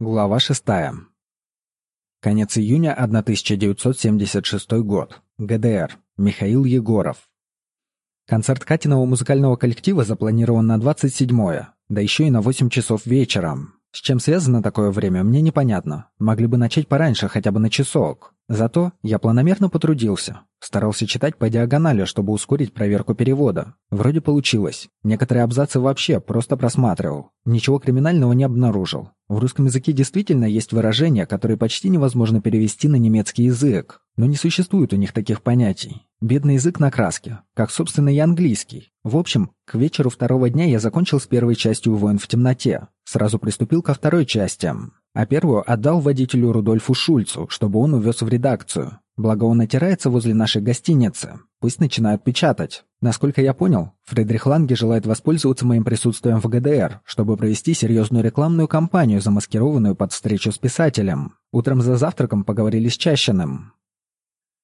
Глава 6. Конец июня 1976 год. ГДР. Михаил Егоров. Концерт Катиного музыкального коллектива запланирован на 27-е, да еще и на 8 часов вечера. С чем связано такое время, мне непонятно. Могли бы начать пораньше, хотя бы на часок. Зато я планомерно потрудился. Старался читать по диагонали, чтобы ускорить проверку перевода. Вроде получилось. Некоторые абзацы вообще просто просматривал. Ничего криминального не обнаружил. В русском языке действительно есть выражения, которые почти невозможно перевести на немецкий язык. Но не существует у них таких понятий. Бедный язык на краске, как, собственно, и английский. В общем, к вечеру второго дня я закончил с первой частью «Воин в темноте». Сразу приступил ко второй части а первую отдал водителю Рудольфу Шульцу, чтобы он увез в редакцию. Благо он отирается возле нашей гостиницы. Пусть начинают печатать. Насколько я понял, Фридрих Ланге желает воспользоваться моим присутствием в ГДР, чтобы провести серьезную рекламную кампанию, замаскированную под встречу с писателем. Утром за завтраком поговорили с Чащиным.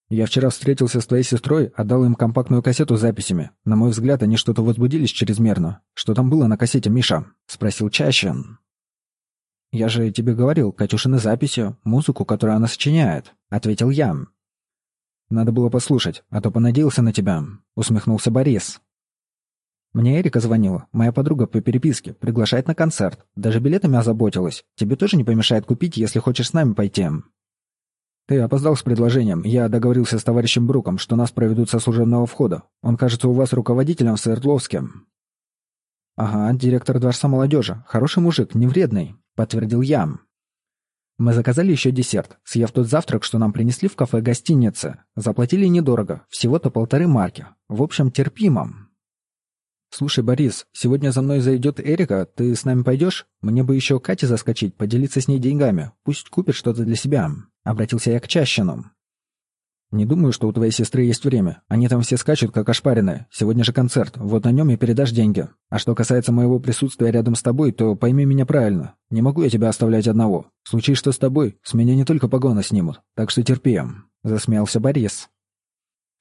«Я вчера встретился с твоей сестрой, отдал им компактную кассету с записями. На мой взгляд, они что-то возбудились чрезмерно. Что там было на кассете, Миша?» — спросил Чащин. «Я же тебе говорил, Катюшины записи, музыку, которую она сочиняет», — ответил я. «Надо было послушать, а то понадеялся на тебя», — усмехнулся Борис. «Мне Эрика звонила, моя подруга по переписке, приглашает на концерт. Даже билетами озаботилась. Тебе тоже не помешает купить, если хочешь с нами пойти». «Ты опоздал с предложением. Я договорился с товарищем Бруком, что нас проведут со служебного входа. Он, кажется, у вас руководителем в Свердловске». «Ага, директор Дворца молодежи. Хороший мужик, не вредный», — подтвердил я. Мы заказали еще десерт, съев тот завтрак, что нам принесли в кафе гостиницы. Заплатили недорого, всего-то полторы марки. В общем, терпимо. «Слушай, Борис, сегодня за мной зайдет Эрика, ты с нами пойдешь? Мне бы еще Кате заскочить, поделиться с ней деньгами. Пусть купит что-то для себя», — обратился я к Чащину. «Не думаю, что у твоей сестры есть время. Они там все скачут, как ошпаренные. Сегодня же концерт. Вот на нем и передашь деньги. А что касается моего присутствия рядом с тобой, то пойми меня правильно. Не могу я тебя оставлять одного. Случись что с тобой, с меня не только погоны снимут. Так что терпи». Засмеялся Борис.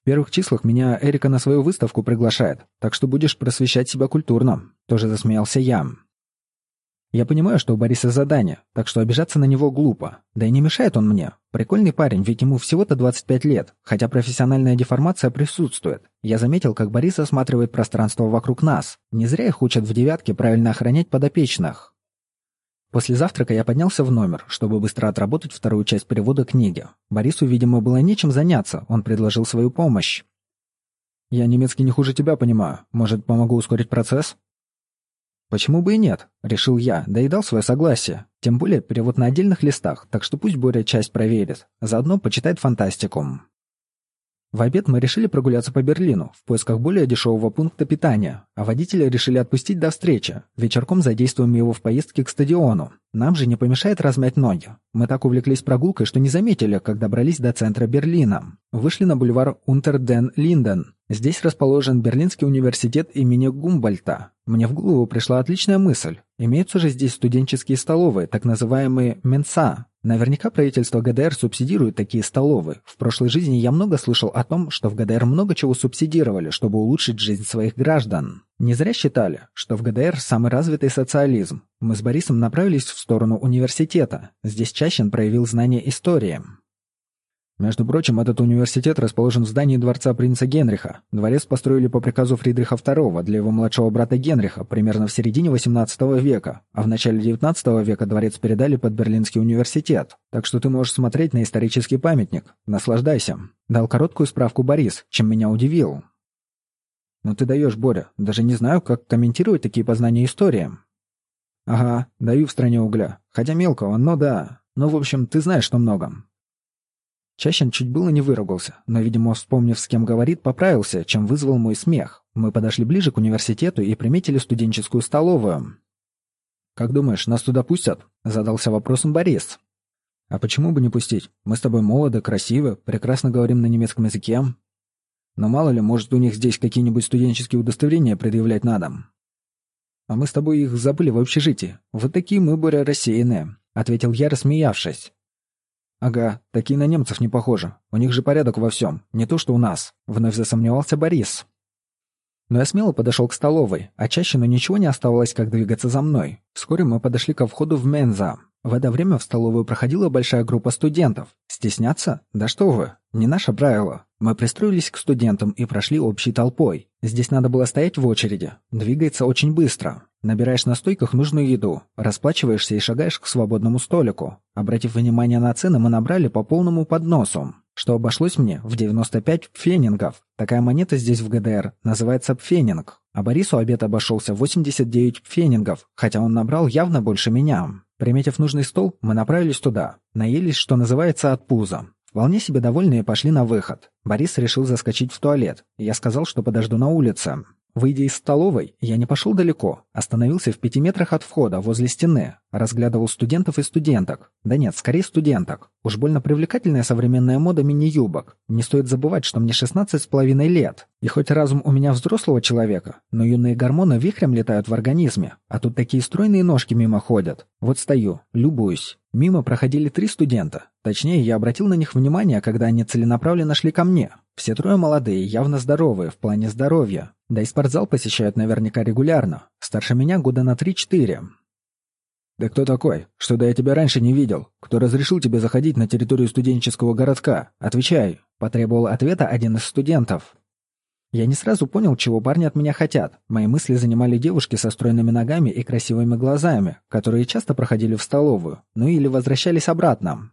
В первых числах меня Эрика на свою выставку приглашает, так что будешь просвещать себя культурно. Тоже засмеялся я. Я понимаю, что у Бориса задание, так что обижаться на него глупо. Да и не мешает он мне. Прикольный парень, ведь ему всего-то 25 лет, хотя профессиональная деформация присутствует. Я заметил, как Борис осматривает пространство вокруг нас. Не зря их учат в девятке правильно охранять подопечных. После завтрака я поднялся в номер, чтобы быстро отработать вторую часть перевода книги. Борису, видимо, было нечем заняться, он предложил свою помощь. «Я немецкий не хуже тебя понимаю. Может, помогу ускорить процесс?» Почему бы и нет? Решил я, да и дал свое согласие. Тем более перевод на отдельных листах, так что пусть Боря часть проверит. Заодно почитает фантастику. В обед мы решили прогуляться по Берлину в поисках более дешевого пункта питания, а водителя решили отпустить до встречи. Вечерком задействуем его в поездке к стадиону. Нам же не помешает размять ноги. Мы так увлеклись прогулкой, что не заметили, как добрались до центра Берлина. Вышли на бульвар Унтерден-Линден. Здесь расположен Берлинский университет имени Гумбольта. Мне в голову пришла отличная мысль. Имеются же здесь студенческие столовые, так называемые «менса», Наверняка правительство ГДР субсидирует такие столовые. В прошлой жизни я много слышал о том, что в ГДР много чего субсидировали, чтобы улучшить жизнь своих граждан. Не зря считали, что в ГДР самый развитый социализм. Мы с Борисом направились в сторону университета. Здесь Чащин проявил знание истории. Между прочим, этот университет расположен в здании дворца принца Генриха. Дворец построили по приказу Фридриха II для его младшего брата Генриха примерно в середине XVIII века, а в начале XIX века дворец передали под Берлинский университет. Так что ты можешь смотреть на исторический памятник. Наслаждайся. Дал короткую справку Борис, чем меня удивил. «Ну ты даешь, Боря. Даже не знаю, как комментировать такие познания истории». «Ага, даю в стране угля. Хотя мелкого, но да. Ну, в общем, ты знаешь, что много. Чащин чуть было не выругался, но, видимо, вспомнив, с кем говорит, поправился, чем вызвал мой смех. Мы подошли ближе к университету и приметили студенческую столовую. «Как думаешь, нас туда пустят?» — задался вопросом Борис. «А почему бы не пустить? Мы с тобой молоды, красивы, прекрасно говорим на немецком языке. Но мало ли, может, у них здесь какие-нибудь студенческие удостоверения предъявлять надо. А мы с тобой их забыли в общежитии. Вот такие мы, Боря, рассеянные», — ответил я, рассмеявшись. «Ага, такие на немцев не похожи. У них же порядок во всем, не то что у нас», — вновь засомневался Борис. Но я смело подошел к столовой, а чаще, но ничего не оставалось, как двигаться за мной. Вскоре мы подошли ко входу в Менза. В это время в столовую проходила большая группа студентов. Стесняться? Да что вы, не наше правило. Мы пристроились к студентам и прошли общей толпой. Здесь надо было стоять в очереди. Двигается очень быстро. Набираешь на стойках нужную еду, расплачиваешься и шагаешь к свободному столику. Обратив внимание на цены, мы набрали по полному подносу, что обошлось мне в 95 пфенингов. Такая монета здесь в ГДР называется пфенинг. А Борису обед обошелся 89 пфенингов, хотя он набрал явно больше меня. Приметив нужный стол, мы направились туда. Наелись, что называется, от пуза. Вполне себе довольные пошли на выход. Борис решил заскочить в туалет. Я сказал, что подожду на улице. Выйдя из столовой, я не пошел далеко, остановился в пяти метрах от входа, возле стены, разглядывал студентов и студенток. Да нет, скорее студенток. Уж больно привлекательная современная мода мини-юбок. Не стоит забывать, что мне шестнадцать с половиной лет. И хоть разум у меня взрослого человека, но юные гормоны вихрем летают в организме, а тут такие стройные ножки мимо ходят. Вот стою, любуюсь. Мимо проходили три студента. Точнее, я обратил на них внимание, когда они целенаправленно шли ко мне. Все трое молодые, явно здоровые, в плане здоровья. Да и спортзал посещают наверняка регулярно. Старше меня года на три-четыре. «Да кто такой? Что-то я тебя раньше не видел. Кто разрешил тебе заходить на территорию студенческого городка? Отвечай!» Потребовал ответа один из студентов. Я не сразу понял, чего парни от меня хотят. Мои мысли занимали девушки со стройными ногами и красивыми глазами, которые часто проходили в столовую, ну или возвращались обратно.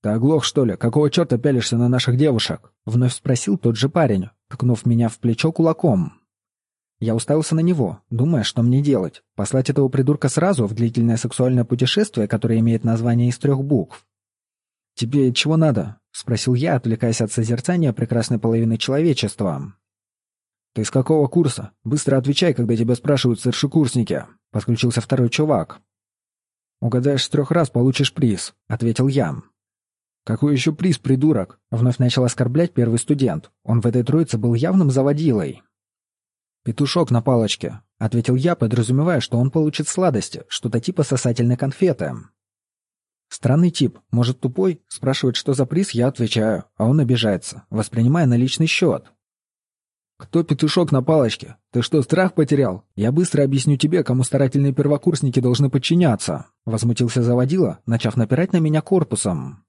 «Ты оглох, что ли? Какого черта пялишься на наших девушек?» Вновь спросил тот же парень, ткнув меня в плечо кулаком. Я уставился на него, думая, что мне делать. Послать этого придурка сразу в длительное сексуальное путешествие, которое имеет название из трех букв. «Тебе чего надо?» — спросил я, отвлекаясь от созерцания прекрасной половины человечества. «Ты с какого курса? Быстро отвечай, когда тебя спрашивают старшекурсники!» — подключился второй чувак. «Угадаешь с трех раз, получишь приз», — ответил я. «Какой еще приз, придурок?» — вновь начал оскорблять первый студент. Он в этой троице был явным заводилой. «Петушок на палочке», — ответил я, подразумевая, что он получит сладости, что-то типа сосательной конфеты. Странный тип, может тупой, спрашивает, что за приз, я отвечаю, а он обижается, воспринимая на личный счет. «Кто петушок на палочке? Ты что, страх потерял? Я быстро объясню тебе, кому старательные первокурсники должны подчиняться», — возмутился заводила, начав напирать на меня корпусом.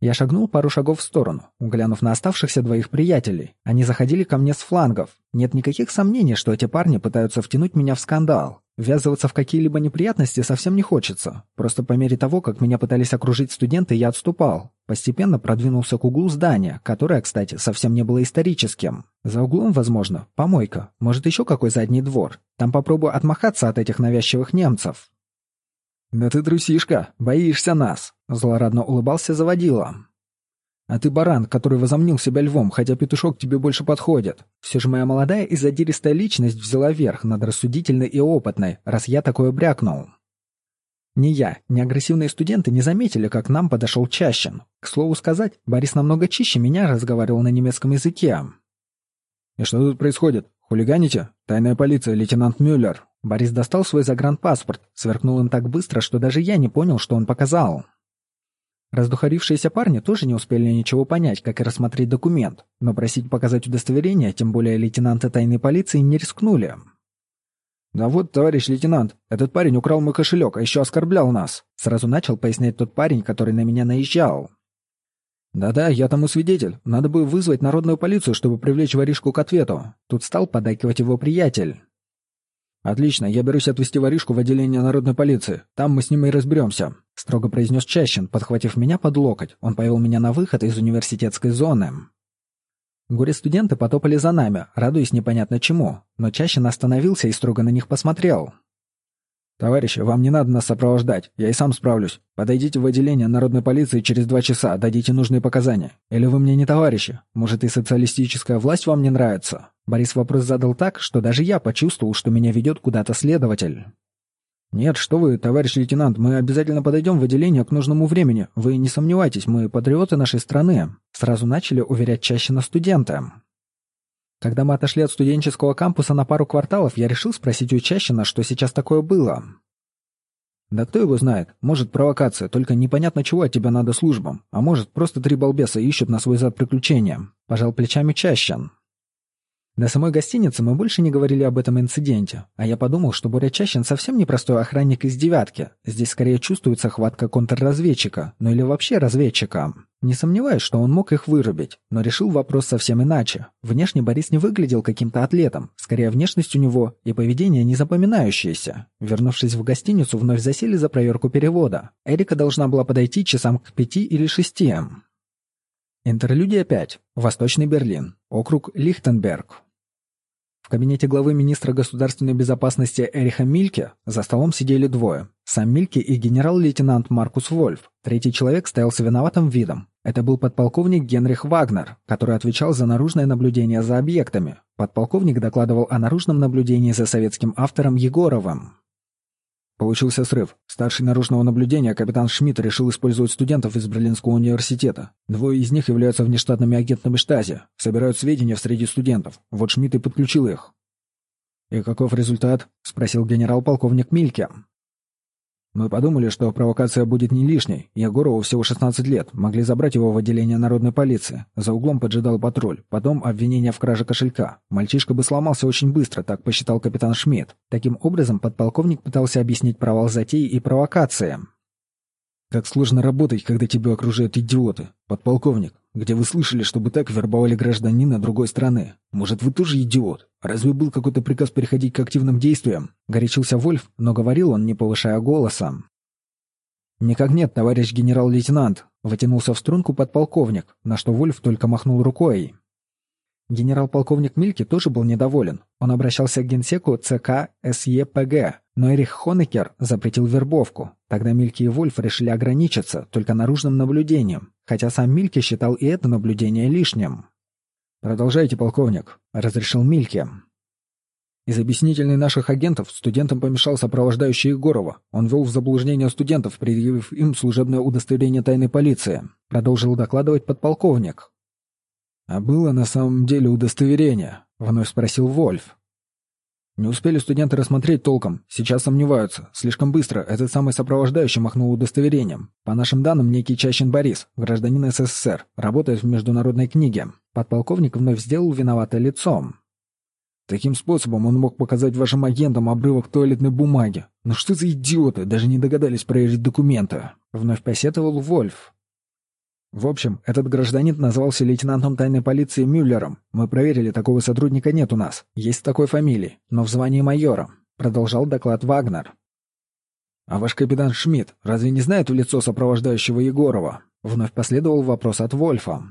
Я шагнул пару шагов в сторону, глянув на оставшихся двоих приятелей. Они заходили ко мне с флангов. Нет никаких сомнений, что эти парни пытаются втянуть меня в скандал. Ввязываться в какие-либо неприятности совсем не хочется. Просто по мере того, как меня пытались окружить студенты, я отступал. Постепенно продвинулся к углу здания, которое, кстати, совсем не было историческим. За углом, возможно, помойка, может еще какой задний двор. Там попробую отмахаться от этих навязчивых немцев. «Да ты трусишка, боишься нас!» — злорадно улыбался заводила. «А ты баран, который возомнил себя львом, хотя петушок тебе больше подходит. Все же моя молодая и задиристая личность взяла верх над рассудительной и опытной, раз я такое брякнул». Ни я, ни агрессивные студенты не заметили, как нам подошел Чащин. К слову сказать, Борис намного чище меня разговаривал на немецком языке. «И что тут происходит? Хулиганите? Тайная полиция, лейтенант Мюллер». Борис достал свой загранпаспорт, сверкнул им так быстро, что даже я не понял, что он показал. Раздухарившиеся парни тоже не успели ничего понять, как и рассмотреть документ, но просить показать удостоверение, тем более лейтенанты тайной полиции, не рискнули. «Да вот, товарищ лейтенант, этот парень украл мой кошелек, а еще оскорблял нас», сразу начал пояснять тот парень, который на меня наезжал. «Да-да, я тому свидетель. Надо бы вызвать народную полицию, чтобы привлечь воришку к ответу». Тут стал подакивать его приятель. «Отлично, я берусь отвезти воришку в отделение народной полиции. Там мы с ним и разберемся», — строго произнес Чащин, подхватив меня под локоть. Он повел меня на выход из университетской зоны. Горе-студенты потопали за нами, радуясь непонятно чему, но Чащин остановился и строго на них посмотрел. «Товарищи, вам не надо нас сопровождать, я и сам справлюсь. Подойдите в отделение народной полиции через два часа, дадите нужные показания. Или вы мне не товарищи? Может, и социалистическая власть вам не нравится?» Борис вопрос задал так, что даже я почувствовал, что меня ведет куда-то следователь. «Нет, что вы, товарищ лейтенант, мы обязательно подойдем в отделение к нужному времени. Вы не сомневайтесь, мы патриоты нашей страны», — сразу начали уверять чаще на студента. Когда мы отошли от студенческого кампуса на пару кварталов, я решил спросить у Чащина, что сейчас такое было. «Да кто его знает? Может, провокация, только непонятно, чего от тебя надо службам. А может, просто три балбеса ищут на свой зад приключения», — пожал плечами Чащин. До самой гостиницы мы больше не говорили об этом инциденте, а я подумал, что Боря Чащин совсем не простой охранник из «девятки». Здесь скорее чувствуется хватка контрразведчика, ну или вообще разведчика. Не сомневаюсь, что он мог их вырубить, но решил вопрос совсем иначе. Внешне Борис не выглядел каким-то атлетом, скорее внешность у него и поведение незапоминающееся. Вернувшись в гостиницу, вновь засели за проверку перевода. Эрика должна была подойти часам к пяти или шести. Интерлюдия 5. Восточный Берлин. Округ Лихтенберг. В кабинете главы министра государственной безопасности Эриха Мильке за столом сидели двое. Сам Мильке и генерал-лейтенант Маркус Вольф. Третий человек стоял с виноватым видом. Это был подполковник Генрих Вагнер, который отвечал за наружное наблюдение за объектами. Подполковник докладывал о наружном наблюдении за советским автором Егоровым. Получился срыв. Старший наружного наблюдения капитан Шмидт решил использовать студентов из Берлинского университета. Двое из них являются внештатными агентами штази, собирают сведения среди студентов. Вот Шмидт и подключил их. «И каков результат?» — спросил генерал-полковник Мильке. Мы подумали, что провокация будет не лишней. Егорову всего 16 лет. Могли забрать его в отделение народной полиции. За углом поджидал патруль. Потом обвинение в краже кошелька. Мальчишка бы сломался очень быстро, так посчитал капитан Шмидт. Таким образом, подполковник пытался объяснить провал затеи и провокации. Как сложно работать, когда тебя окружают идиоты. Подполковник, где вы слышали, чтобы так вербовали гражданина другой страны? Может, вы тоже идиот? Разве был какой-то приказ переходить к активным действиям? Горячился Вольф, но говорил он, не повышая голоса. «Никак нет, товарищ генерал-лейтенант», — вытянулся в струнку подполковник, на что Вольф только махнул рукой. Генерал-полковник Мильки тоже был недоволен. Он обращался к генсеку ЦК СЕПГ, но Эрих Хонекер запретил вербовку. Тогда Мильки и Вольф решили ограничиться только наружным наблюдением, хотя сам Мильки считал и это наблюдение лишним. «Продолжайте, полковник», — разрешил Мильки. Из объяснительной наших агентов студентам помешал сопровождающий Егорова. Он вел в заблуждение студентов, предъявив им служебное удостоверение тайной полиции. Продолжил докладывать подполковник. «А было на самом деле удостоверение?» — вновь спросил Вольф. Не успели студенты рассмотреть толком. Сейчас сомневаются. Слишком быстро. Этот самый сопровождающий махнул удостоверением. По нашим данным, некий Чащин Борис, гражданин СССР, работает в международной книге. Подполковник вновь сделал виноватое лицом. Таким способом он мог показать вашим агентам обрывок туалетной бумаги. Но что за идиоты, даже не догадались проверить документы. Вновь посетовал Вольф. В общем, этот гражданин назвался лейтенантом тайной полиции Мюллером. Мы проверили, такого сотрудника нет у нас. Есть такой фамилии, но в звании майора. Продолжал доклад Вагнер. А ваш капитан Шмидт разве не знает в лицо сопровождающего Егорова? Вновь последовал вопрос от Вольфа.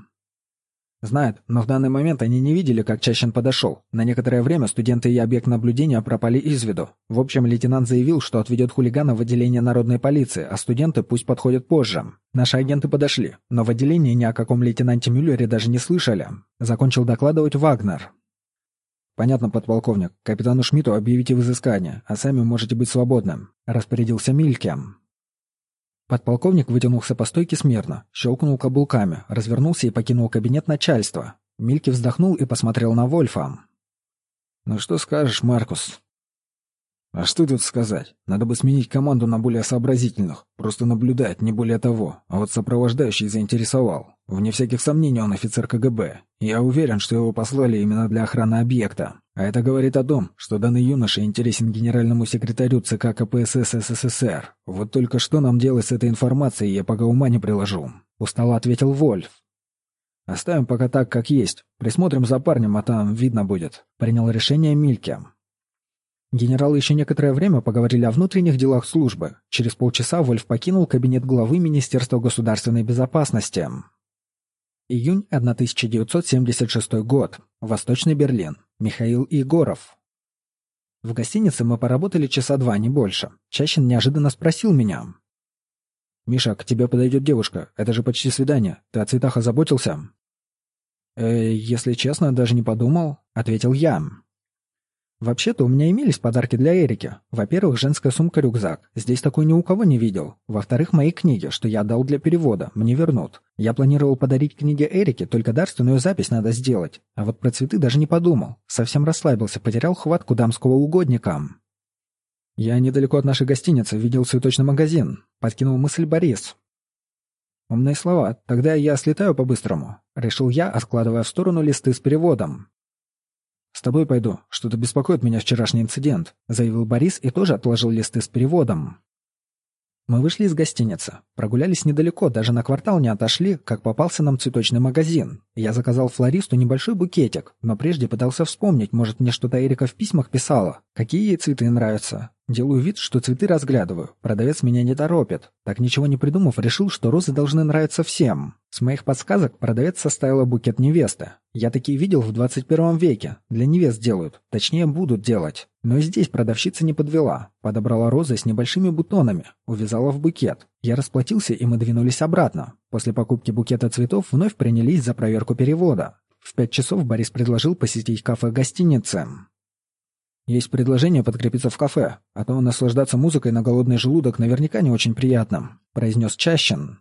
Знает, но в данный момент они не видели, как Чащин подошел. На некоторое время студенты и объект наблюдения пропали из виду. В общем, лейтенант заявил, что отведет хулигана в отделение народной полиции, а студенты пусть подходят позже. Наши агенты подошли, но в отделении ни о каком лейтенанте Мюллере даже не слышали. Закончил докладывать Вагнер. «Понятно, подполковник. Капитану Шмидту объявите взыскание, а сами можете быть свободным», — распорядился Мильке. Подполковник вытянулся по стойке смирно, щелкнул каблуками, развернулся и покинул кабинет начальства. Мильки вздохнул и посмотрел на Вольфа. «Ну что скажешь, Маркус?» «А что тут сказать? Надо бы сменить команду на более сообразительных. Просто наблюдать, не более того. А вот сопровождающий заинтересовал. Вне всяких сомнений он офицер КГБ. Я уверен, что его послали именно для охраны объекта. А это говорит о том, что данный юноша интересен генеральному секретарю ЦК КПСС СССР. Вот только что нам делать с этой информацией, я пока ума не приложу. Устало ответил Вольф. Оставим пока так, как есть. Присмотрим за парнем, а там видно будет. Принял решение Мильке. Генералы еще некоторое время поговорили о внутренних делах службы. Через полчаса Вольф покинул кабинет главы Министерства государственной безопасности. Июнь 1976 год. Восточный Берлин. Михаил Егоров. В гостинице мы поработали часа два, не больше. Чащин неожиданно спросил меня. «Миша, к тебе подойдет девушка. Это же почти свидание. Ты о цветах озаботился?» «Э, если честно, даже не подумал», — ответил я. Вообще-то у меня имелись подарки для Эрики. Во-первых, женская сумка-рюкзак. Здесь такой ни у кого не видел. Во-вторых, мои книги, что я отдал для перевода, мне вернут. Я планировал подарить книги Эрике, только дарственную запись надо сделать. А вот про цветы даже не подумал. Совсем расслабился, потерял хватку дамского угодника. Я недалеко от нашей гостиницы видел цветочный магазин. Подкинул мысль Борис. Умные слова. Тогда я слетаю по-быстрому. Решил я, откладывая в сторону листы с переводом. «С тобой пойду. Что-то беспокоит меня вчерашний инцидент», — заявил Борис и тоже отложил листы с переводом. Мы вышли из гостиницы, прогулялись недалеко, даже на квартал не отошли, как попался нам цветочный магазин. Я заказал флористу небольшой букетик, но прежде пытался вспомнить, может, мне что-то Эрика в письмах писала. Какие ей цветы нравятся. Делаю вид, что цветы разглядываю. Продавец меня не торопит. Так ничего не придумав, решил, что розы должны нравиться всем. С моих подсказок продавец составила букет невесты. Я такие видел в 21 веке. Для невест делают. Точнее, будут делать. Но и здесь продавщица не подвела. Подобрала розы с небольшими бутонами. Увязала в букет. Я расплатился, и мы двинулись обратно. После покупки букета цветов вновь принялись за проверку перевода. В пять часов Борис предложил посетить кафе гостиницы. Есть предложение подкрепиться в кафе, а то наслаждаться музыкой на голодный желудок наверняка не очень приятно», — произнес Чащин.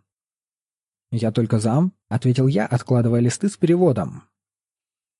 «Я только зам», — ответил я, откладывая листы с переводом.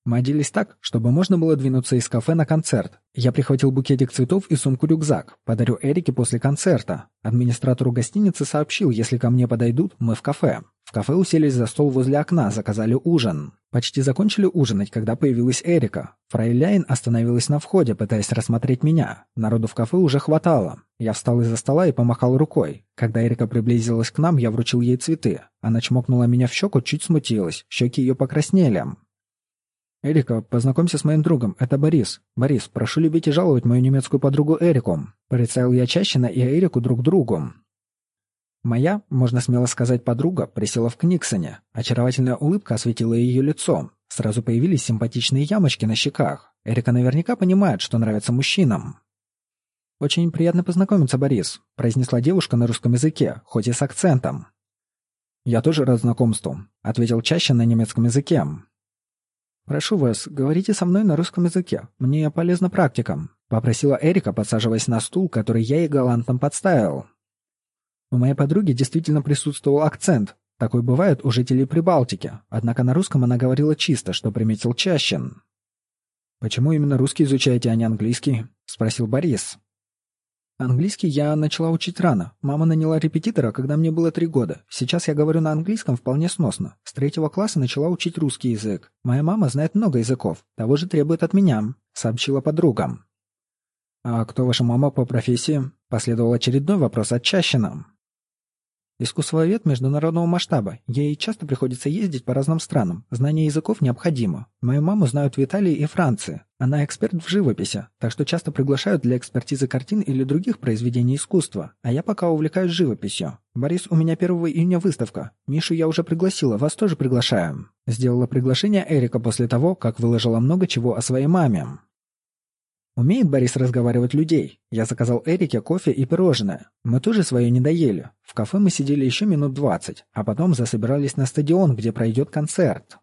Мы оделись так, чтобы можно было двинуться из кафе на концерт. Я прихватил букетик цветов и сумку-рюкзак. Подарю Эрике после концерта. Администратору гостиницы сообщил, если ко мне подойдут, мы в кафе. В кафе уселись за стол возле окна, заказали ужин. Почти закончили ужинать, когда появилась Эрика. Фрайляйн остановилась на входе, пытаясь рассмотреть меня. Народу в кафе уже хватало. Я встал из-за стола и помахал рукой. Когда Эрика приблизилась к нам, я вручил ей цветы. Она чмокнула меня в щеку, чуть смутилась. Щеки ее покраснели. «Эрика, познакомься с моим другом. Это Борис. Борис, прошу любить и жаловать мою немецкую подругу Эрику». Представил я Чащина и Эрику друг другу. Моя, можно смело сказать, подруга присела в Книксоне. Очаровательная улыбка осветила ее лицо. Сразу появились симпатичные ямочки на щеках. Эрика наверняка понимает, что нравится мужчинам. «Очень приятно познакомиться, Борис», — произнесла девушка на русском языке, хоть и с акцентом. «Я тоже рад знакомству», — ответил чаще на немецком языке. «Прошу вас, говорите со мной на русском языке. Мне полезна практика», — попросила Эрика, подсаживаясь на стул, который я ей галантно подставил. У моей подруги действительно присутствовал акцент. Такой бывает у жителей Прибалтики. Однако на русском она говорила чисто, что приметил Чащин. «Почему именно русский изучаете, а не английский?» — спросил Борис. Английский я начала учить рано. Мама наняла репетитора, когда мне было три года. Сейчас я говорю на английском вполне сносно. С третьего класса начала учить русский язык. Моя мама знает много языков. Того же требует от меня», — сообщила подругам. «А кто ваша мама по профессии?» — последовал очередной вопрос от Чащина. Искусствовед международного масштаба. Ей часто приходится ездить по разным странам. Знание языков необходимо. Мою маму знают в Италии и Франции. Она эксперт в живописи, так что часто приглашают для экспертизы картин или других произведений искусства. А я пока увлекаюсь живописью. Борис, у меня 1 июня выставка. Мишу я уже пригласила, вас тоже приглашаем. Сделала приглашение Эрика после того, как выложила много чего о своей маме. Умеет Борис разговаривать людей. Я заказал Эрике кофе и пирожное. Мы тоже свое не доели. В кафе мы сидели еще минут двадцать, а потом засобирались на стадион, где пройдет концерт.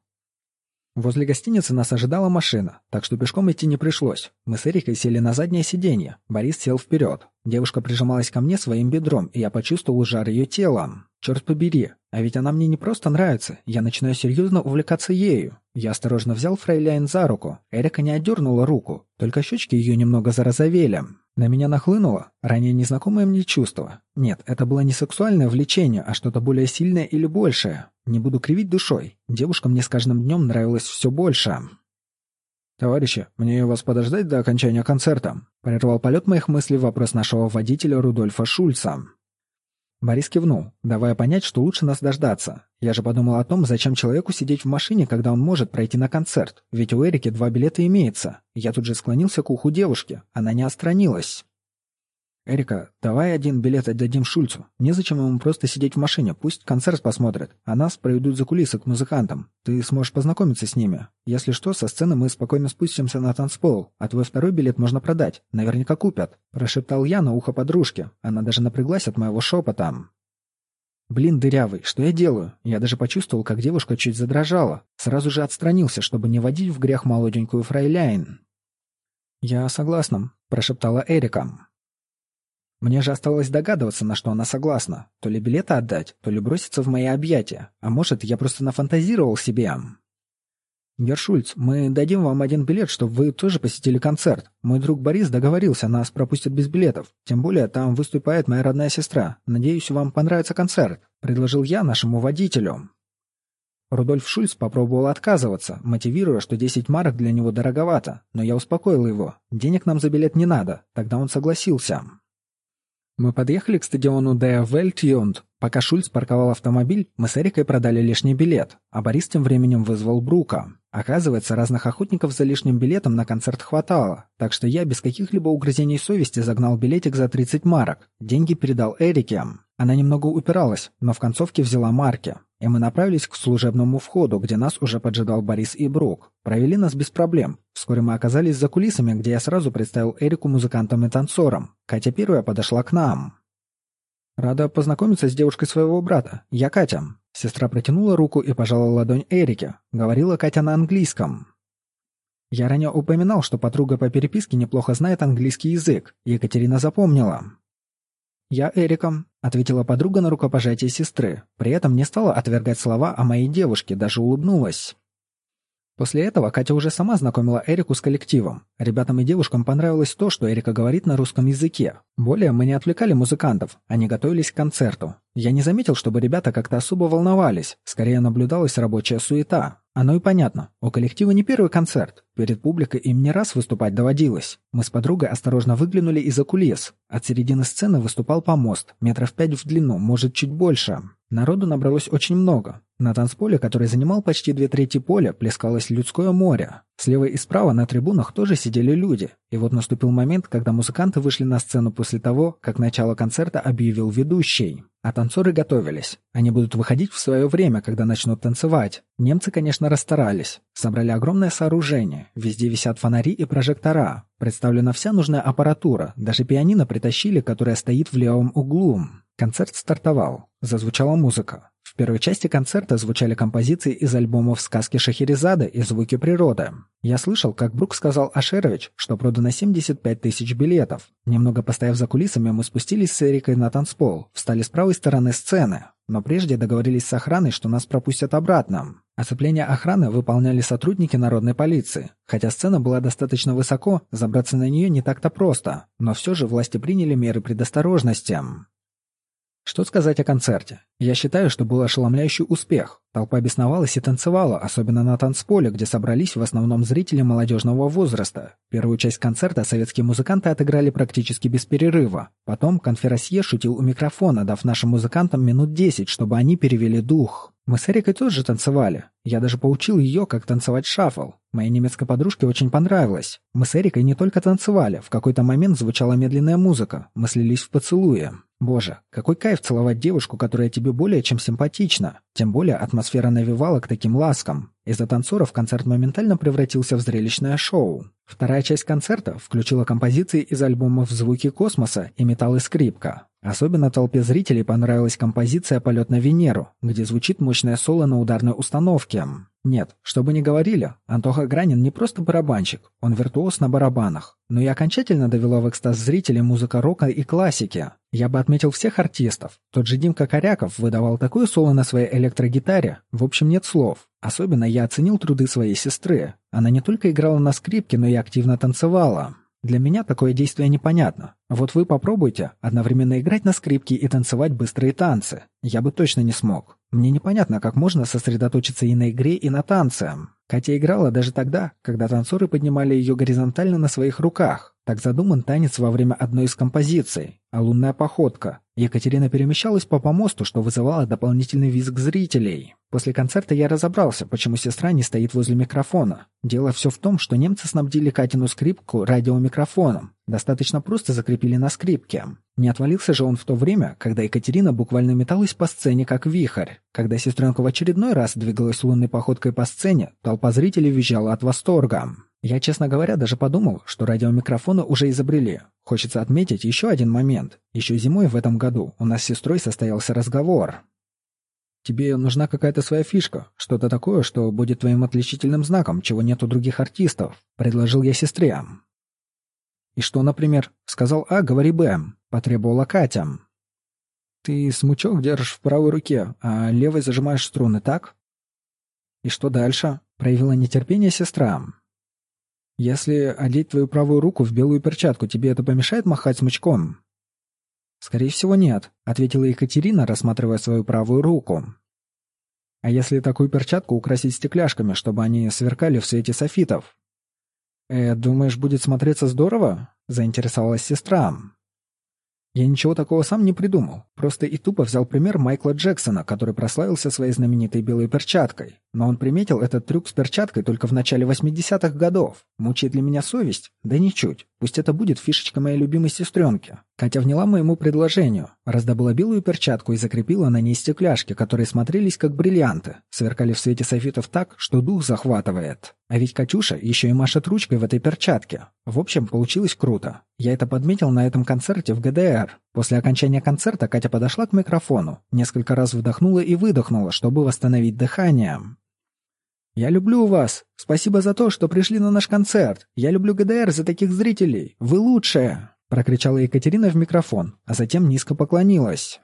Возле гостиницы нас ожидала машина, так что пешком идти не пришлось. Мы с Эрикой сели на заднее сиденье. Борис сел вперед. Девушка прижималась ко мне своим бедром, и я почувствовал жар ее тела. Черт побери, а ведь она мне не просто нравится, я начинаю серьезно увлекаться ею. Я осторожно взял Фрейляйн за руку. Эрика не отдернула руку, только щечки ее немного зарозовели. На меня нахлынуло ранее незнакомое мне чувство. Нет, это было не сексуальное влечение, а что-то более сильное или большее. Не буду кривить душой. Девушка мне с каждым днем нравилась все больше. «Товарищи, мне вас подождать до окончания концерта?» Прервал полет моих мыслей вопрос нашего водителя Рудольфа Шульца. Борис кивнул, давая понять, что лучше нас дождаться. Я же подумал о том, зачем человеку сидеть в машине, когда он может пройти на концерт, ведь у Эрики два билета имеется. Я тут же склонился к уху девушки, она не отстранилась. «Эрика, давай один билет отдадим Шульцу. Незачем ему просто сидеть в машине, пусть концерт посмотрит, а нас проведут за кулисы к музыкантам. Ты сможешь познакомиться с ними. Если что, со сцены мы спокойно спустимся на танцпол, а твой второй билет можно продать. Наверняка купят», — прошептал я на ухо подружке. Она даже напряглась от моего шепота. «Блин, дырявый, что я делаю?» Я даже почувствовал, как девушка чуть задрожала. Сразу же отстранился, чтобы не водить в грех молоденькую фрайляйн. «Я согласна», — прошептала Эрика. Мне же оставалось догадываться, на что она согласна. То ли билеты отдать, то ли броситься в мои объятия. А может, я просто нафантазировал себе. «Гершульц, мы дадим вам один билет, чтобы вы тоже посетили концерт. Мой друг Борис договорился, нас пропустят без билетов. Тем более, там выступает моя родная сестра. Надеюсь, вам понравится концерт», — предложил я нашему водителю. Рудольф Шульц попробовал отказываться, мотивируя, что 10 марок для него дороговато, но я успокоил его. Денег нам за билет не надо, тогда он согласился. Мы подъехали к стадиону Деа Вельтьюнд. Пока Шульц парковал автомобиль, мы с Эрикой продали лишний билет, а Борис тем временем вызвал Брука. Оказывается, разных охотников за лишним билетом на концерт хватало, так что я без каких-либо угрызений совести загнал билетик за 30 марок. Деньги передал Эрике. Она немного упиралась, но в концовке взяла марки и мы направились к служебному входу, где нас уже поджидал Борис и Брук. Провели нас без проблем. Вскоре мы оказались за кулисами, где я сразу представил Эрику музыкантом и танцором. Катя первая подошла к нам. «Рада познакомиться с девушкой своего брата. Я Катя». Сестра протянула руку и пожала ладонь Эрике. Говорила Катя на английском. Я ранее упоминал, что подруга по переписке неплохо знает английский язык. Екатерина запомнила. «Я Эрика», — ответила подруга на рукопожатие сестры. При этом не стала отвергать слова о моей девушке, даже улыбнулась. После этого Катя уже сама знакомила Эрику с коллективом. Ребятам и девушкам понравилось то, что Эрика говорит на русском языке. Более мы не отвлекали музыкантов, они готовились к концерту. Я не заметил, чтобы ребята как-то особо волновались, скорее наблюдалась рабочая суета. Оно и понятно, у коллектива не первый концерт, перед публикой им не раз выступать доводилось. Мы с подругой осторожно выглянули из-за кулис. От середины сцены выступал помост, метров пять в длину, может чуть больше. Народу набралось очень много. На танцполе, который занимал почти две трети поля, плескалось людское море. Слева и справа на трибунах тоже сидели люди. И вот наступил момент, когда музыканты вышли на сцену после того, как начало концерта объявил ведущий. А танцоры готовились. Они будут выходить в свое время, когда начнут танцевать. Немцы, конечно, расстарались. Собрали огромное сооружение. Везде висят фонари и прожектора. Представлена вся нужная аппаратура. Даже пианино притащили, которое стоит в левом углу. Концерт стартовал. Зазвучала музыка. В первой части концерта звучали композиции из альбомов «Сказки Шахерезады» и «Звуки природы». Я слышал, как Брук сказал Ашерович, что продано 75 тысяч билетов. Немного постояв за кулисами, мы спустились с Эрикой на танцпол, встали с правой стороны сцены. Но прежде договорились с охраной, что нас пропустят обратно. Оцепление охраны выполняли сотрудники народной полиции. Хотя сцена была достаточно высоко, забраться на нее не так-то просто. Но все же власти приняли меры предосторожности. Что сказать о концерте? Я считаю, что был ошеломляющий успех. Толпа бесновалась и танцевала, особенно на танцполе, где собрались в основном зрители молодежного возраста. Первую часть концерта советские музыканты отыграли практически без перерыва. Потом конферансье шутил у микрофона, дав нашим музыкантам минут десять, чтобы они перевели дух. Мы с Эрикой тоже танцевали. Я даже поучил ее, как танцевать шаффл. Моей немецкой подружке очень понравилось. Мы с Эрикой не только танцевали, в какой-то момент звучала медленная музыка. Мы слились в поцелуе. Боже, какой кайф целовать девушку, которая тебе более чем симпатична. Тем более атмосфера навевала к таким ласкам. Из-за танцоров концерт моментально превратился в зрелищное шоу. Вторая часть концерта включила композиции из альбомов «Звуки космоса» и «Металл и скрипка». Особенно толпе зрителей понравилась композиция «Полет на Венеру», где звучит мощное соло на ударной установке. Нет, что бы ни говорили, Антоха Гранин не просто барабанщик, он виртуоз на барабанах. Но и окончательно довела в экстаз зрителей музыка рока и классики. Я бы отметил всех артистов. Тот же Димка Коряков выдавал такое соло на своей электрогитаре. В общем, нет слов. Особенно я оценил труды своей сестры. Она не только играла на скрипке, но и активно танцевала. Для меня такое действие непонятно. Вот вы попробуйте одновременно играть на скрипке и танцевать быстрые танцы. Я бы точно не смог. Мне непонятно, как можно сосредоточиться и на игре, и на танце. Катя играла даже тогда, когда танцоры поднимали ее горизонтально на своих руках. Так задуман танец во время одной из композиций, а лунная походка. Екатерина перемещалась по помосту, что вызывало дополнительный визг зрителей. После концерта я разобрался, почему сестра не стоит возле микрофона. Дело все в том, что немцы снабдили Катину скрипку радиомикрофоном. Достаточно просто закрепили на скрипке. Не отвалился же он в то время, когда Екатерина буквально металась по сцене, как вихрь. Когда сестренка в очередной раз двигалась лунной походкой по сцене, толпа зрителей визжала от восторга. Я, честно говоря, даже подумал, что радиомикрофоны уже изобрели. Хочется отметить еще один момент. Еще зимой в этом году у нас с сестрой состоялся разговор. Тебе нужна какая-то своя фишка, что-то такое, что будет твоим отличительным знаком, чего нет у других артистов, предложил я сестре. И что, например, сказал А, говори Б, потребовала Катя. Ты смычок держишь в правой руке, а левой зажимаешь струны, так? И что дальше? Проявила нетерпение сестра. Если одеть твою правую руку в белую перчатку, тебе это помешает махать смычком? Скорее всего, нет, ответила Екатерина, рассматривая свою правую руку. А если такую перчатку украсить стекляшками, чтобы они сверкали в свете софитов? «Э, думаешь, будет смотреться здорово?» — заинтересовалась сестра. Я ничего такого сам не придумал, просто и тупо взял пример Майкла Джексона, который прославился своей знаменитой белой перчаткой. Но он приметил этот трюк с перчаткой только в начале 80-х годов. Мучает ли меня совесть? Да ничуть. Пусть это будет фишечка моей любимой сестренки. Катя вняла моему предложению, раздобыла белую перчатку и закрепила на ней стекляшки, которые смотрелись как бриллианты, сверкали в свете софитов так, что дух захватывает. А ведь Катюша еще и машет ручкой в этой перчатке. В общем, получилось круто. Я это подметил на этом концерте в ГДР. После окончания концерта Катя подошла к микрофону, несколько раз вдохнула и выдохнула, чтобы восстановить дыхание. «Я люблю вас. Спасибо за то, что пришли на наш концерт. Я люблю ГДР за таких зрителей. Вы лучшие!» Прокричала Екатерина в микрофон, а затем низко поклонилась.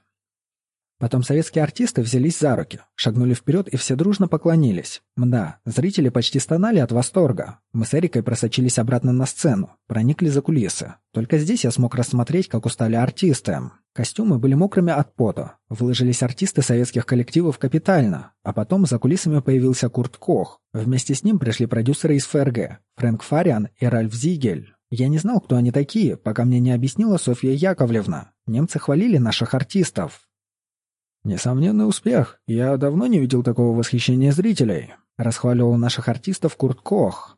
Потом советские артисты взялись за руки, шагнули вперед и все дружно поклонились. Мда, зрители почти стонали от восторга. Мы с Эрикой просочились обратно на сцену, проникли за кулисы. Только здесь я смог рассмотреть, как устали артисты. Костюмы были мокрыми от пота. Выложились артисты советских коллективов капитально. А потом за кулисами появился Курт Кох. Вместе с ним пришли продюсеры из ФРГ, Фрэнк Фариан и Ральф Зигель. Я не знал, кто они такие, пока мне не объяснила Софья Яковлевна. Немцы хвалили наших артистов. «Несомненный успех. Я давно не видел такого восхищения зрителей», — расхваливал наших артистов Курт Кох.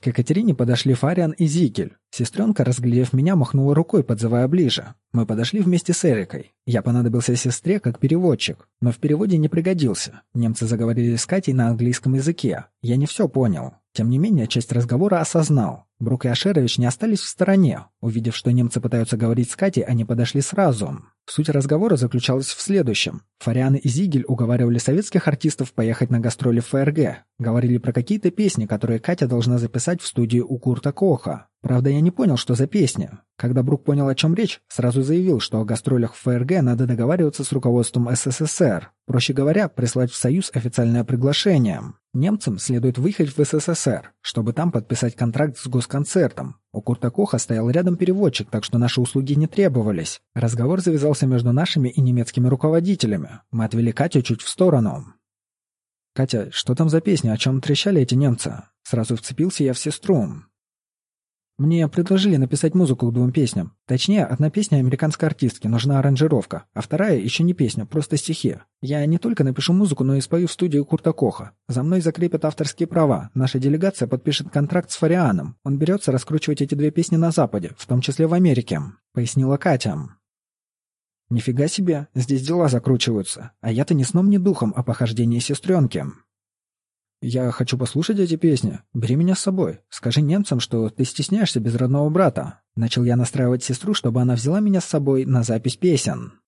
К Екатерине подошли Фариан и Зикель. Сестренка, разглядев меня, махнула рукой, подзывая ближе. Мы подошли вместе с Эрикой. Я понадобился сестре как переводчик, но в переводе не пригодился. Немцы заговорили с Катей на английском языке. Я не все понял. Тем не менее, часть разговора осознал. Брук и Ашерович не остались в стороне. Увидев, что немцы пытаются говорить с Катей, они подошли сразу. Суть разговора заключалась в следующем. Фариан и Зигель уговаривали советских артистов поехать на гастроли в ФРГ. Говорили про какие-то песни, которые Катя должна записать в студии у Курта Коха. Правда, я не понял, что за песня. Когда Брук понял, о чем речь, сразу заявил, что о гастролях в ФРГ надо договариваться с руководством СССР. Проще говоря, прислать в Союз официальное приглашение. Немцам следует выехать в СССР, чтобы там подписать контракт с госконцертом. У Курта Коха стоял рядом переводчик, так что наши услуги не требовались. Разговор завязался между нашими и немецкими руководителями. Мы отвели Катю чуть в сторону. «Катя, что там за песня, о чем трещали эти немцы?» Сразу вцепился я в сестру. Мне предложили написать музыку к двум песням. Точнее, одна песня американской артистки, нужна аранжировка, а вторая еще не песня, просто стихи. Я не только напишу музыку, но и спою в студии Курта Коха. За мной закрепят авторские права. Наша делегация подпишет контракт с Фарианом. Он берется раскручивать эти две песни на Западе, в том числе в Америке», — пояснила Катя. «Нифига себе, здесь дела закручиваются. А я-то ни сном, ни духом о похождении сестренки». «Я хочу послушать эти песни. Бери меня с собой. Скажи немцам, что ты стесняешься без родного брата». Начал я настраивать сестру, чтобы она взяла меня с собой на запись песен.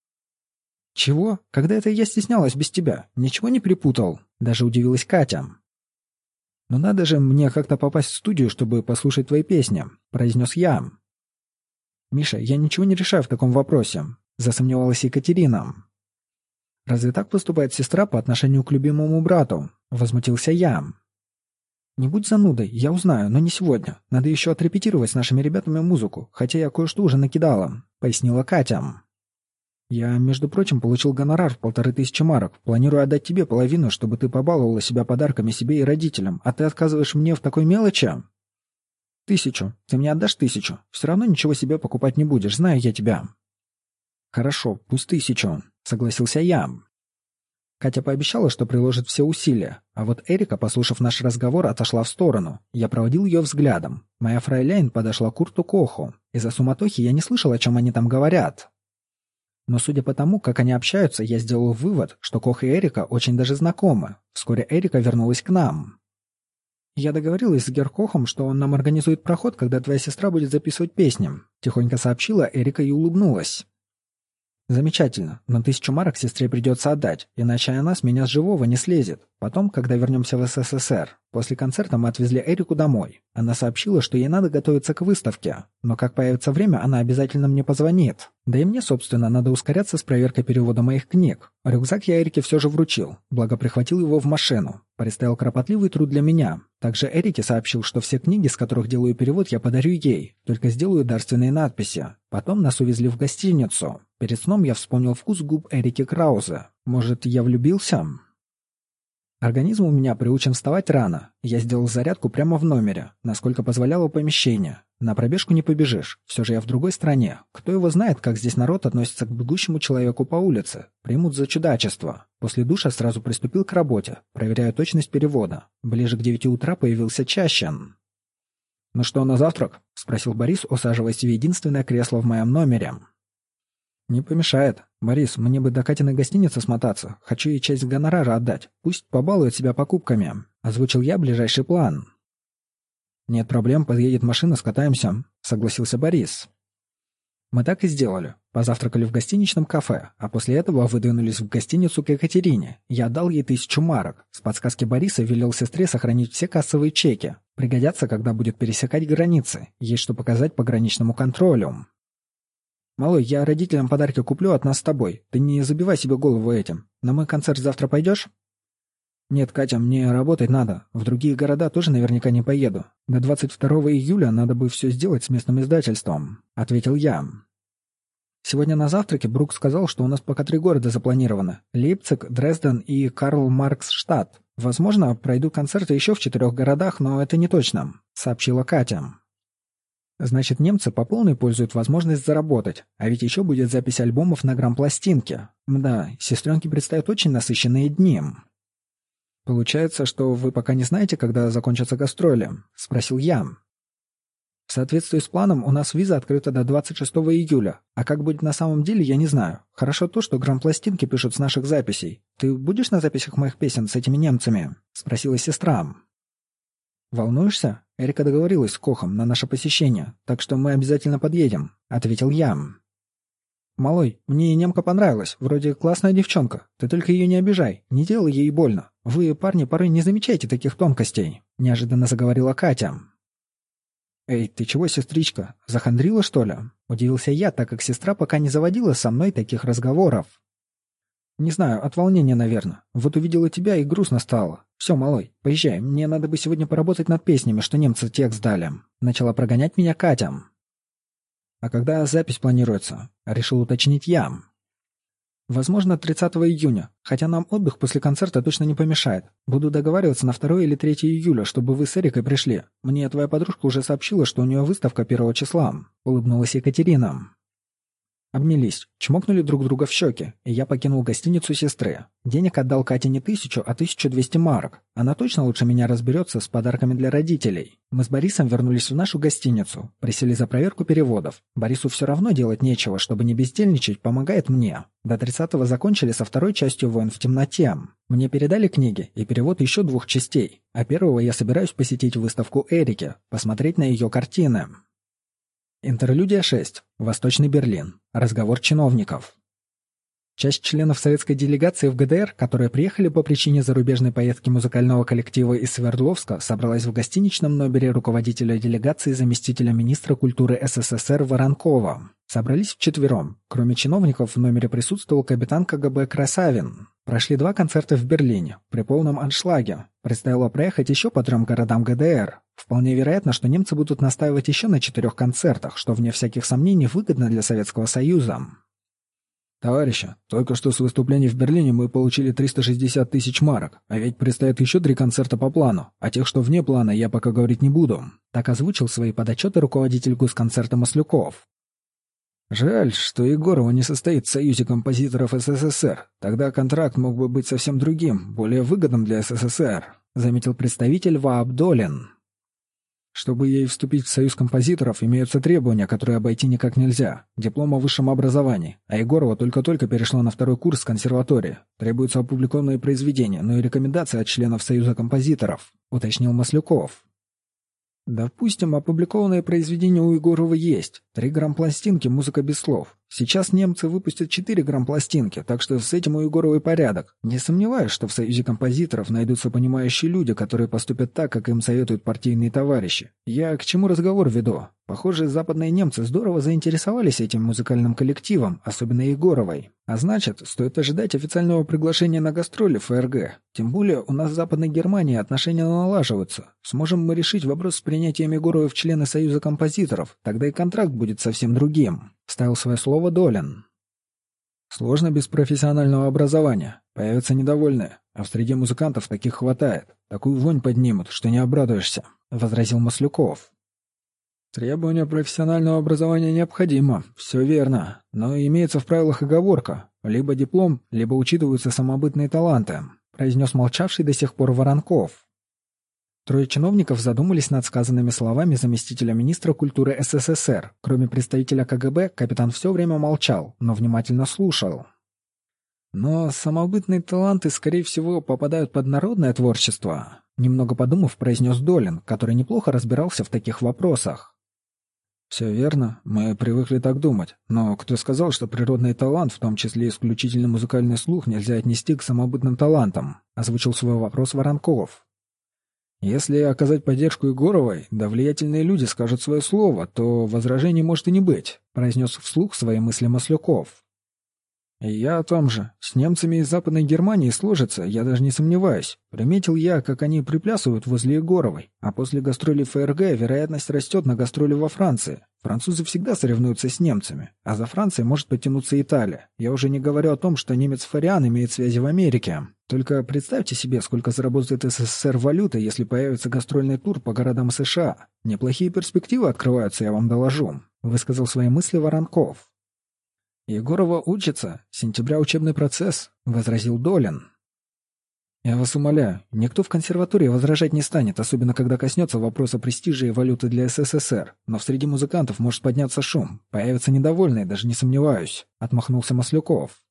«Чего? Когда это я стеснялась без тебя? Ничего не припутал?» Даже удивилась Катя. «Ну надо же мне как-то попасть в студию, чтобы послушать твои песни», — произнес я. «Миша, я ничего не решаю в таком вопросе», — засомневалась Екатерина. «Разве так поступает сестра по отношению к любимому брату?» Возмутился я. «Не будь занудой, я узнаю, но не сегодня. Надо еще отрепетировать с нашими ребятами музыку, хотя я кое-что уже накидала», — пояснила Катя. «Я, между прочим, получил гонорар в полторы тысячи марок. Планирую отдать тебе половину, чтобы ты побаловала себя подарками себе и родителям, а ты отказываешь мне в такой мелочи?» «Тысячу. Ты мне отдашь тысячу. Все равно ничего себе покупать не будешь, знаю я тебя». «Хорошо, пусть тысячу», — согласился я. Катя пообещала, что приложит все усилия, а вот Эрика, послушав наш разговор, отошла в сторону. Я проводил ее взглядом. Моя фрайляйн подошла к Курту Коху. Из-за суматохи я не слышал, о чем они там говорят. Но судя по тому, как они общаются, я сделал вывод, что Кох и Эрика очень даже знакомы. Вскоре Эрика вернулась к нам. «Я договорилась с Геркохом, что он нам организует проход, когда твоя сестра будет записывать песни», — тихонько сообщила Эрика и улыбнулась. Замечательно, но тысячу марок сестре придется отдать, иначе она с меня с живого не слезет. Потом, когда вернемся в СССР, после концерта мы отвезли Эрику домой. Она сообщила, что ей надо готовиться к выставке, но как появится время, она обязательно мне позвонит. Да и мне, собственно, надо ускоряться с проверкой перевода моих книг. Рюкзак я Эрике все же вручил, благо прихватил его в машину. Представил кропотливый труд для меня. Также Эрике сообщил, что все книги, с которых делаю перевод, я подарю ей, только сделаю дарственные надписи. Потом нас увезли в гостиницу. Перед сном я вспомнил вкус губ Эрики Краузе. Может, я влюбился? Организм у меня приучен вставать рано. Я сделал зарядку прямо в номере, насколько позволяло помещение. На пробежку не побежишь. Все же я в другой стране. Кто его знает, как здесь народ относится к бегущему человеку по улице? Примут за чудачество. После душа сразу приступил к работе, проверяя точность перевода. Ближе к девяти утра появился Чащин. «Ну что, на завтрак?» — спросил Борис, усаживаясь в единственное кресло в моем номере. «Не помешает. Борис, мне бы до Катиной гостиницы смотаться. Хочу ей часть гонорара отдать. Пусть побалует себя покупками». Озвучил я ближайший план. «Нет проблем, подъедет машина, скатаемся», — согласился Борис. Мы так и сделали. Позавтракали в гостиничном кафе, а после этого выдвинулись в гостиницу к Екатерине. Я дал ей тысячу марок. С подсказки Бориса велел сестре сохранить все кассовые чеки. Пригодятся, когда будет пересекать границы. Есть что показать пограничному контролю. «Малой, я родителям подарки куплю от нас с тобой. Ты не забивай себе голову этим. На мой концерт завтра пойдешь?» «Нет, Катя, мне работать надо. В другие города тоже наверняка не поеду. До 22 июля надо бы все сделать с местным издательством», — ответил я. Сегодня на завтраке Брук сказал, что у нас пока три города запланированы. Лейпциг, Дрезден и Карл Марксштадт. Возможно, пройду концерты еще в четырех городах, но это не точно», — сообщила Катя. Значит, немцы по полной пользуют возможность заработать, а ведь еще будет запись альбомов на грамм-пластинке. Мда, сестренке предстоят очень насыщенные дни. «Получается, что вы пока не знаете, когда закончатся гастроли?» — спросил я. «В соответствии с планом у нас виза открыта до 26 июля, а как будет на самом деле, я не знаю. Хорошо то, что грамм-пластинки пишут с наших записей. Ты будешь на записях моих песен с этими немцами?» — спросила сестра. «Волнуешься? Эрика договорилась с Кохом на наше посещение, так что мы обязательно подъедем», — ответил я. «Малой, мне немка понравилась, вроде классная девчонка. Ты только ее не обижай, не делай ей больно. Вы, парни, порой не замечаете таких тонкостей», — неожиданно заговорила Катя. «Эй, ты чего, сестричка, захандрила, что ли?» — удивился я, так как сестра пока не заводила со мной таких разговоров. «Не знаю, от волнения, наверное. Вот увидела тебя и грустно стало. Все, малой, поезжай, мне надо бы сегодня поработать над песнями, что немцы текст дали». Начала прогонять меня Катя. «А когда запись планируется?» — решил уточнить я. «Возможно, 30 июня, хотя нам отдых после концерта точно не помешает. Буду договариваться на 2 или 3 июля, чтобы вы с Эрикой пришли. Мне твоя подружка уже сообщила, что у нее выставка первого числа», — улыбнулась Екатерина. Обнялись, чмокнули друг друга в щеки, и я покинул гостиницу сестры. Денег отдал Кате не тысячу, а 1200 марок. Она точно лучше меня разберется с подарками для родителей. Мы с Борисом вернулись в нашу гостиницу, присели за проверку переводов. Борису все равно делать нечего, чтобы не бездельничать, помогает мне. До 30-го закончили со второй частью «Воин в темноте». Мне передали книги и перевод еще двух частей, а первого я собираюсь посетить выставку Эрики, посмотреть на ее картины. Интерлюдия 6. Восточный Берлин. Разговор чиновников. Часть членов советской делегации в ГДР, которые приехали по причине зарубежной поездки музыкального коллектива из Свердловска, собралась в гостиничном номере руководителя делегации заместителя министра культуры СССР Воронкова. Собрались вчетвером. Кроме чиновников, в номере присутствовал капитан КГБ Красавин. Прошли два концерта в Берлине, при полном аншлаге. Предстояло проехать еще по трем городам ГДР. Вполне вероятно, что немцы будут настаивать еще на четырех концертах, что, вне всяких сомнений, выгодно для Советского Союза. «Товарищи, только что с выступлений в Берлине мы получили 360 тысяч марок, а ведь предстоят еще три концерта по плану, а тех, что вне плана, я пока говорить не буду», так озвучил свои подотчеты руководитель госконцерта Маслюков. Жаль, что Егорова не состоит в Союзе композиторов СССР. Тогда контракт мог бы быть совсем другим, более выгодным для СССР, заметил представитель Вааб Долин. Чтобы ей вступить в союз композиторов, имеются требования, которые обойти никак нельзя. Диплом о высшем образовании. А Егорова только-только перешла на второй курс консерватории. Требуются опубликованные произведения, но и рекомендации от членов Союза композиторов, уточнил Маслюков. Допустим, опубликованные произведения у Егорова есть. Три грамм пластинки, музыка без слов. Сейчас немцы выпустят 4 грамм пластинки, так что с этим у Егоровой порядок. Не сомневаюсь, что в Союзе композиторов найдутся понимающие люди, которые поступят так, как им советуют партийные товарищи. Я к чему разговор веду? Похоже, западные немцы здорово заинтересовались этим музыкальным коллективом, особенно Егоровой. А значит, стоит ожидать официального приглашения на гастроли в ФРГ. Тем более, у нас с Западной Германией отношения налаживаются. Сможем мы решить вопрос с принятием Егоровой в члены Союза композиторов, тогда и контракт будет совсем другим. Ставил свое слово Долин. Сложно без профессионального образования. Появятся недовольные, а в среде музыкантов таких хватает. Такую вонь поднимут, что не обрадуешься», — возразил Маслюков. Требование профессионального образования необходимо, все верно, но имеется в правилах оговорка. Либо диплом, либо учитываются самобытные таланты, произнес молчавший до сих пор Воронков. Трое чиновников задумались над сказанными словами заместителя министра культуры СССР. Кроме представителя КГБ, капитан все время молчал, но внимательно слушал. Но самобытные таланты, скорее всего, попадают под народное творчество, немного подумав, произнес Долин, который неплохо разбирался в таких вопросах. «Все верно, мы привыкли так думать. Но кто сказал, что природный талант, в том числе исключительно музыкальный слух, нельзя отнести к самобытным талантам?» — озвучил свой вопрос Воронков. «Если оказать поддержку Егоровой, да влиятельные люди скажут свое слово, то возражений может и не быть», — произнес вслух свои мысли Маслюков. «Я о том же. С немцами из Западной Германии сложится, я даже не сомневаюсь. Приметил я, как они приплясывают возле Егоровой. А после гастролей ФРГ вероятность растет на гастроли во Франции. Французы всегда соревнуются с немцами, а за Францией может потянуться Италия. Я уже не говорю о том, что немец Фариан имеет связи в Америке. Только представьте себе, сколько заработает СССР валюты, если появится гастрольный тур по городам США. Неплохие перспективы открываются, я вам доложу», — высказал свои мысли Воронков. «Егорова учится. С сентября учебный процесс», — возразил Долин. «Я вас умоляю, никто в консерватории возражать не станет, особенно когда коснется вопроса престижа и валюты для СССР. Но в среди музыкантов может подняться шум. Появятся недовольные, даже не сомневаюсь», — отмахнулся Маслюков.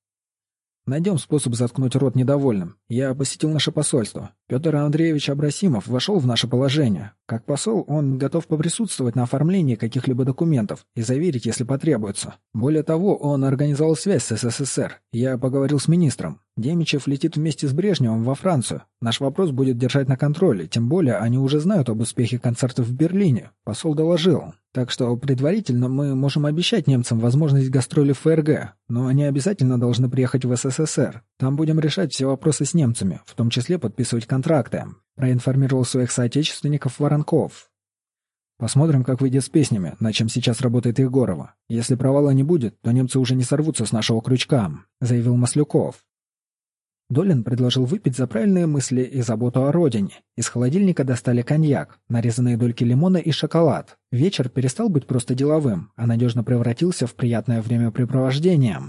Найдем способ заткнуть рот недовольным. Я посетил наше посольство. Петр Андреевич Абрасимов вошел в наше положение. Как посол, он готов поприсутствовать на оформлении каких-либо документов и заверить, если потребуется. Более того, он организовал связь с СССР. Я поговорил с министром. Демичев летит вместе с Брежневым во Францию. Наш вопрос будет держать на контроле, тем более они уже знают об успехе концертов в Берлине. Посол доложил. Так что предварительно мы можем обещать немцам возможность гастроли в ФРГ, но они обязательно должны приехать в СССР. Там будем решать все вопросы с немцами, в том числе подписывать контракты проинформировал своих соотечественников Воронков. Посмотрим, как выйдет с песнями, над чем сейчас работает Егорова. Если провала не будет, то немцы уже не сорвутся с нашего крючка», — заявил Маслюков. Долин предложил выпить за правильные мысли и заботу о родине. Из холодильника достали коньяк, нарезанные дольки лимона и шоколад. Вечер перестал быть просто деловым, а надежно превратился в приятное времяпрепровождение.